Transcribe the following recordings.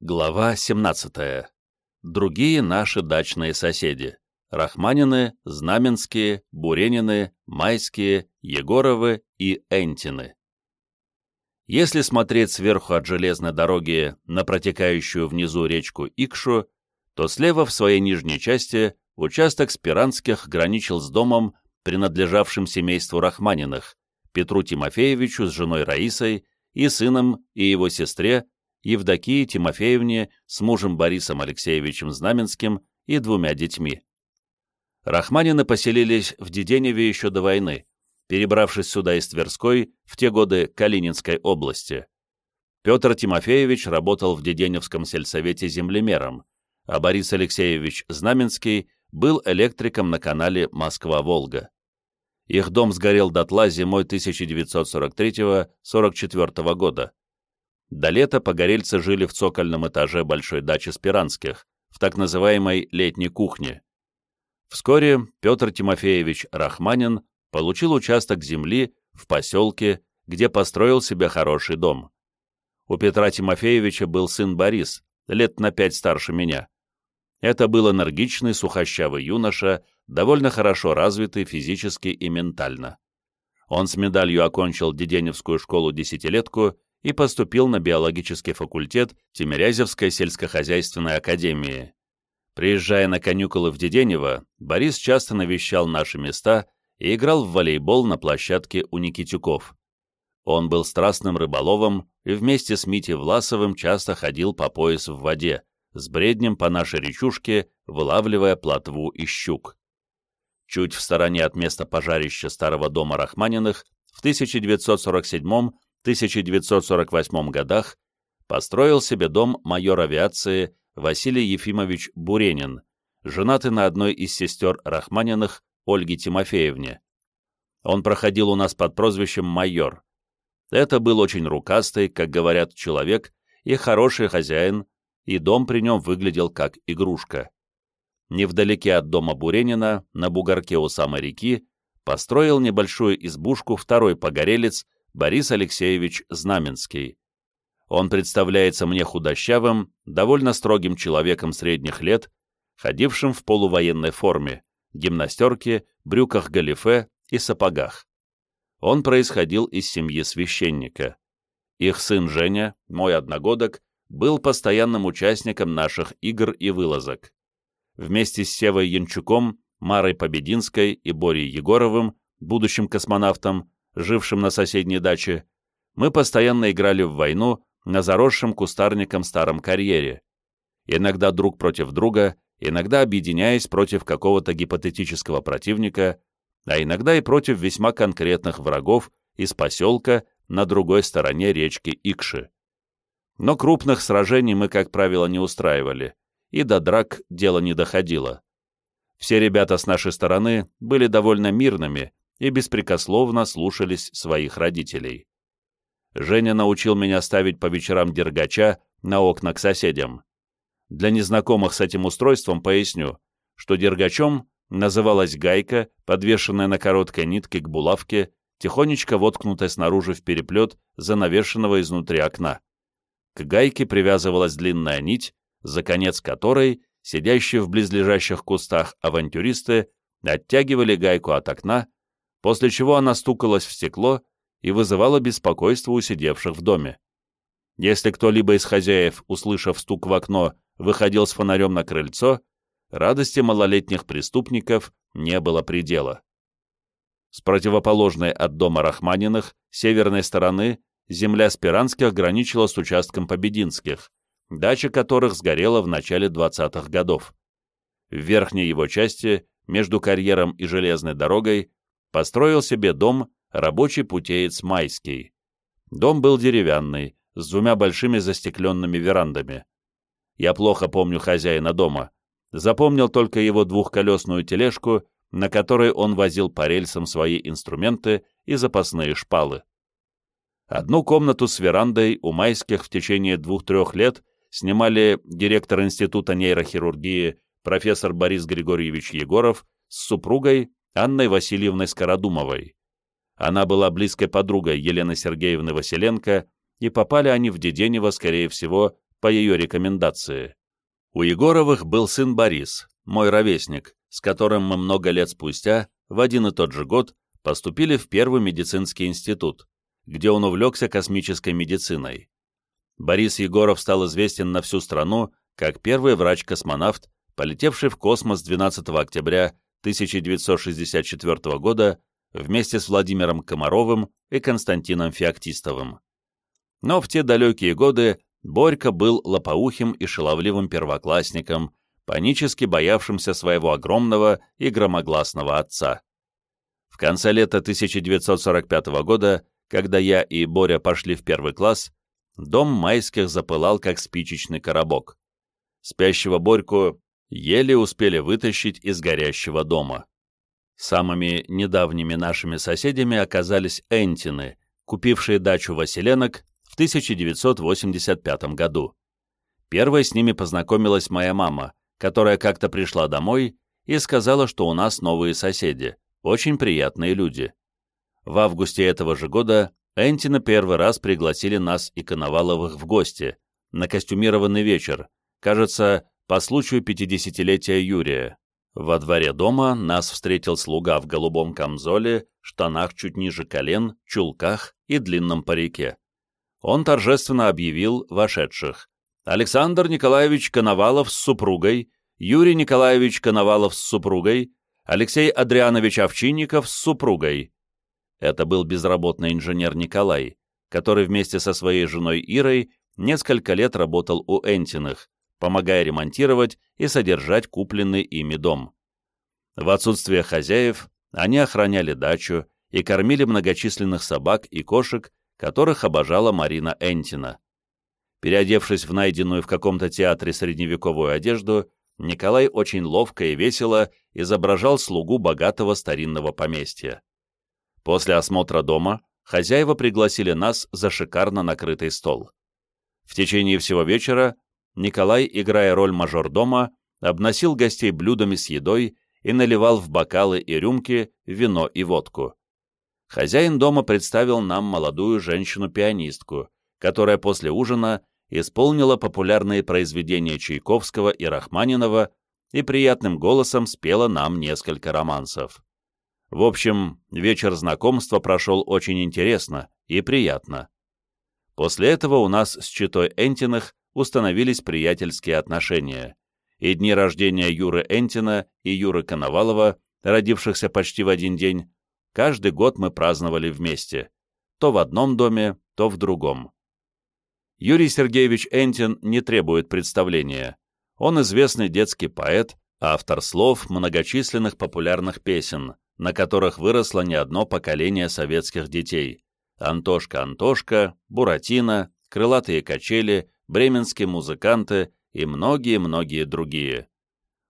Глава 17. Другие наши дачные соседи. Рахманины, Знаменские, Буренины, Майские, Егоровы и Энтины. Если смотреть сверху от железной дороги на протекающую внизу речку Икшу, то слева в своей нижней части участок Спиранских граничил с домом, принадлежавшим семейству Рахманиных, Петру Тимофеевичу с женой Раисой и сыном и его сестре Евдокии Тимофеевне с мужем Борисом Алексеевичем Знаменским и двумя детьми. Рахманины поселились в Деденеве еще до войны, перебравшись сюда из Тверской в те годы Калининской области. Петр Тимофеевич работал в Деденевском сельсовете землемером, а Борис Алексеевич Знаменский был электриком на канале Москва-Волга. Их дом сгорел дотла зимой 1943-44 года. До лета погорельцы жили в цокольном этаже большой дачи Спиранских, в так называемой летней кухне. Вскоре Петр Тимофеевич Рахманин получил участок земли в поселке, где построил себе хороший дом. У Петра Тимофеевича был сын Борис, лет на пять старше меня. Это был энергичный, сухощавый юноша, довольно хорошо развитый физически и ментально. Он с медалью окончил Деденевскую школу-десятилетку и поступил на биологический факультет Тимирязевской сельскохозяйственной академии. Приезжая на каникулы в Деденево, Борис часто навещал наши места и играл в волейбол на площадке у Никитюков. Он был страстным рыболовом и вместе с Митей Власовым часто ходил по пояс в воде, с бреднем по нашей речушке, вылавливая плотву и щук. Чуть в стороне от места пожарища старого дома Рахманиных в 1947 1948 годах построил себе дом майор авиации Василий Ефимович Буренин, женатый на одной из сестер Рахманиных Ольге Тимофеевне. Он проходил у нас под прозвищем «майор». Это был очень рукастый, как говорят, человек и хороший хозяин, и дом при нем выглядел как игрушка. Невдалеке от дома Буренина, на бугорке у самой реки, построил небольшую избушку второй погорелец Борис Алексеевич Знаменский. Он представляется мне худощавым, довольно строгим человеком средних лет, ходившим в полувоенной форме, гимнастерке, брюках галифе и сапогах. Он происходил из семьи священника. Их сын Женя, мой одногодок, был постоянным участником наших игр и вылазок. Вместе с Севой Янчуком, Марой Побединской и Борей Егоровым, будущим космонавтом, жившим на соседней даче, мы постоянно играли в войну на заросшем кустарником старом карьере. Иногда друг против друга, иногда объединяясь против какого-то гипотетического противника, а иногда и против весьма конкретных врагов из поселка на другой стороне речки Икши. Но крупных сражений мы, как правило, не устраивали, и до драк дело не доходило. Все ребята с нашей стороны были довольно мирными и беспрекословно слушались своих родителей. Женя научил меня ставить по вечерам дергача на окна к соседям. Для незнакомых с этим устройством поясню, что дергачом называлась гайка, подвешенная на короткой нитке к булавке, тихонечко воткнутая снаружи в переплет занавешенного изнутри окна. К гайке привязывалась длинная нить, за конец которой сидящие в близлежащих кустах авантюристы оттягивали гайку от окна после чего она стукалась в стекло и вызывала беспокойство у сидевших в доме. Если кто-либо из хозяев, услышав стук в окно, выходил с фонарем на крыльцо, радости малолетних преступников не было предела. С противоположной от дома Рахманиных, северной стороны, земля Спиранских граничила с участком Побединских, дача которых сгорела в начале 20-х годов. В верхней его части, между карьером и железной дорогой, построил себе дом рабочий путеец Майский. Дом был деревянный, с двумя большими застекленными верандами. Я плохо помню хозяина дома. Запомнил только его двухколесную тележку, на которой он возил по рельсам свои инструменты и запасные шпалы. Одну комнату с верандой у Майских в течение двух-трех лет снимали директор Института нейрохирургии профессор Борис Григорьевич Егоров с супругой Анной Васильевной Скородумовой. Она была близкой подругой Елены Сергеевны Василенко, и попали они в Деденево, скорее всего, по ее рекомендации. У Егоровых был сын Борис, мой ровесник, с которым мы много лет спустя, в один и тот же год, поступили в Первый медицинский институт, где он увлекся космической медициной. Борис Егоров стал известен на всю страну как первый врач-космонавт, полетевший в космос 12 октября 1964 года вместе с Владимиром Комаровым и Константином Феоктистовым. Но в те далекие годы Борька был лопоухим и шаловливым первоклассником, панически боявшимся своего огромного и громогласного отца. В конце лета 1945 года, когда я и Боря пошли в первый класс, дом майских запылал, как спичечный коробок. Спящего Борьку еле успели вытащить из горящего дома. Самыми недавними нашими соседями оказались Энтины, купившие дачу Василенок в 1985 году. Первой с ними познакомилась моя мама, которая как-то пришла домой и сказала, что у нас новые соседи, очень приятные люди. В августе этого же года Энтина первый раз пригласили нас и Коноваловых в гости, на костюмированный вечер, кажется, по случаю 50-летия Юрия. Во дворе дома нас встретил слуга в голубом камзоле, штанах чуть ниже колен, чулках и длинном парике. Он торжественно объявил вошедших. Александр Николаевич Коновалов с супругой, Юрий Николаевич Коновалов с супругой, Алексей Адрианович Овчинников с супругой. Это был безработный инженер Николай, который вместе со своей женой Ирой несколько лет работал у Энтиных, помогая ремонтировать и содержать купленный ими дом. В отсутствие хозяев они охраняли дачу и кормили многочисленных собак и кошек, которых обожала Марина Энтина. Переодевшись в найденную в каком-то театре средневековую одежду, Николай очень ловко и весело изображал слугу богатого старинного поместья. После осмотра дома хозяева пригласили нас за шикарно накрытый стол. В течение всего вечера Николай, играя роль мажордома, обносил гостей блюдами с едой и наливал в бокалы и рюмки вино и водку. Хозяин дома представил нам молодую женщину-пианистку, которая после ужина исполнила популярные произведения Чайковского и Рахманинова и приятным голосом спела нам несколько романсов. В общем, вечер знакомства прошел очень интересно и приятно. После этого у нас с читой Энтиных установились приятельские отношения, и дни рождения Юры Энтина и Юры Коновалова, родившихся почти в один день, каждый год мы праздновали вместе, то в одном доме, то в другом. Юрий Сергеевич Энтин не требует представления. Он известный детский поэт, автор слов многочисленных популярных песен, на которых выросло не одно поколение советских детей. Антошка Антошка, Буратино, Крылатые качели, бременские музыканты и многие-многие другие.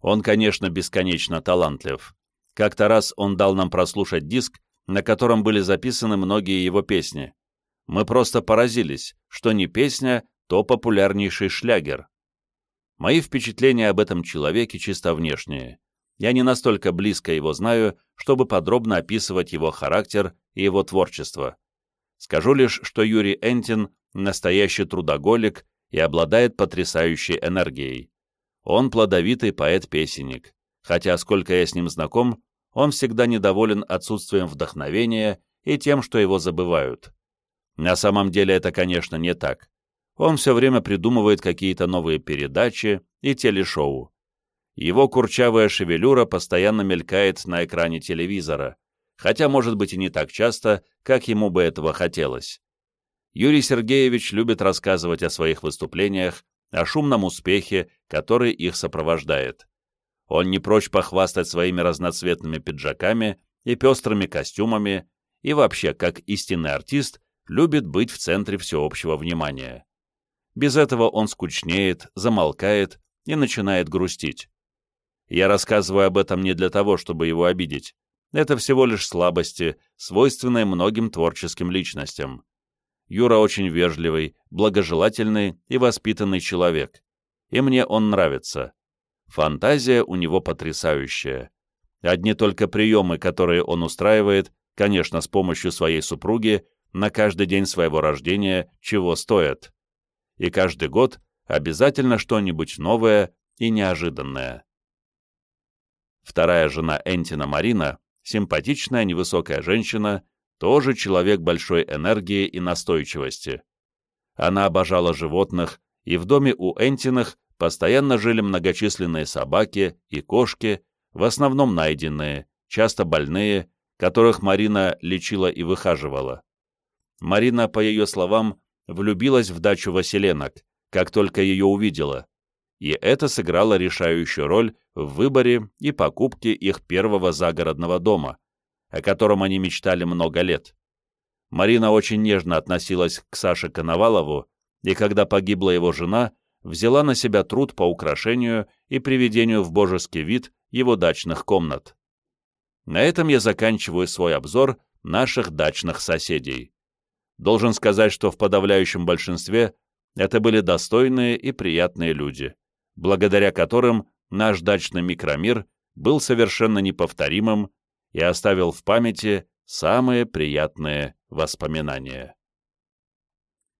Он, конечно, бесконечно талантлив. Как-то раз он дал нам прослушать диск, на котором были записаны многие его песни. Мы просто поразились, что не песня, то популярнейший шлягер. Мои впечатления об этом человеке чисто внешние. Я не настолько близко его знаю, чтобы подробно описывать его характер и его творчество. Скажу лишь, что Юрий Энтин – настоящий трудоголик и обладает потрясающей энергией. Он плодовитый поэт-песенник, хотя, сколько я с ним знаком, он всегда недоволен отсутствием вдохновения и тем, что его забывают. На самом деле это, конечно, не так. Он все время придумывает какие-то новые передачи и телешоу. Его курчавая шевелюра постоянно мелькает на экране телевизора, хотя, может быть, и не так часто, как ему бы этого хотелось. Юрий Сергеевич любит рассказывать о своих выступлениях, о шумном успехе, который их сопровождает. Он не прочь похвастать своими разноцветными пиджаками и пестрыми костюмами, и вообще, как истинный артист, любит быть в центре всеобщего внимания. Без этого он скучнеет, замолкает и начинает грустить. Я рассказываю об этом не для того, чтобы его обидеть. Это всего лишь слабости, свойственные многим творческим личностям. Юра очень вежливый, благожелательный и воспитанный человек. И мне он нравится. Фантазия у него потрясающая. Одни только приемы, которые он устраивает, конечно, с помощью своей супруги, на каждый день своего рождения, чего стоят. И каждый год обязательно что-нибудь новое и неожиданное. Вторая жена Энтина Марина, симпатичная невысокая женщина, тоже человек большой энергии и настойчивости. Она обожала животных, и в доме у Энтиных постоянно жили многочисленные собаки и кошки, в основном найденные, часто больные, которых Марина лечила и выхаживала. Марина, по ее словам, влюбилась в дачу Василенок, как только ее увидела, и это сыграло решающую роль в выборе и покупке их первого загородного дома, о котором они мечтали много лет. Марина очень нежно относилась к Саше Коновалову, и когда погибла его жена, взяла на себя труд по украшению и приведению в божеский вид его дачных комнат. На этом я заканчиваю свой обзор наших дачных соседей. Должен сказать, что в подавляющем большинстве это были достойные и приятные люди, благодаря которым наш дачный микромир был совершенно неповторимым и оставил в памяти самые приятные воспоминания.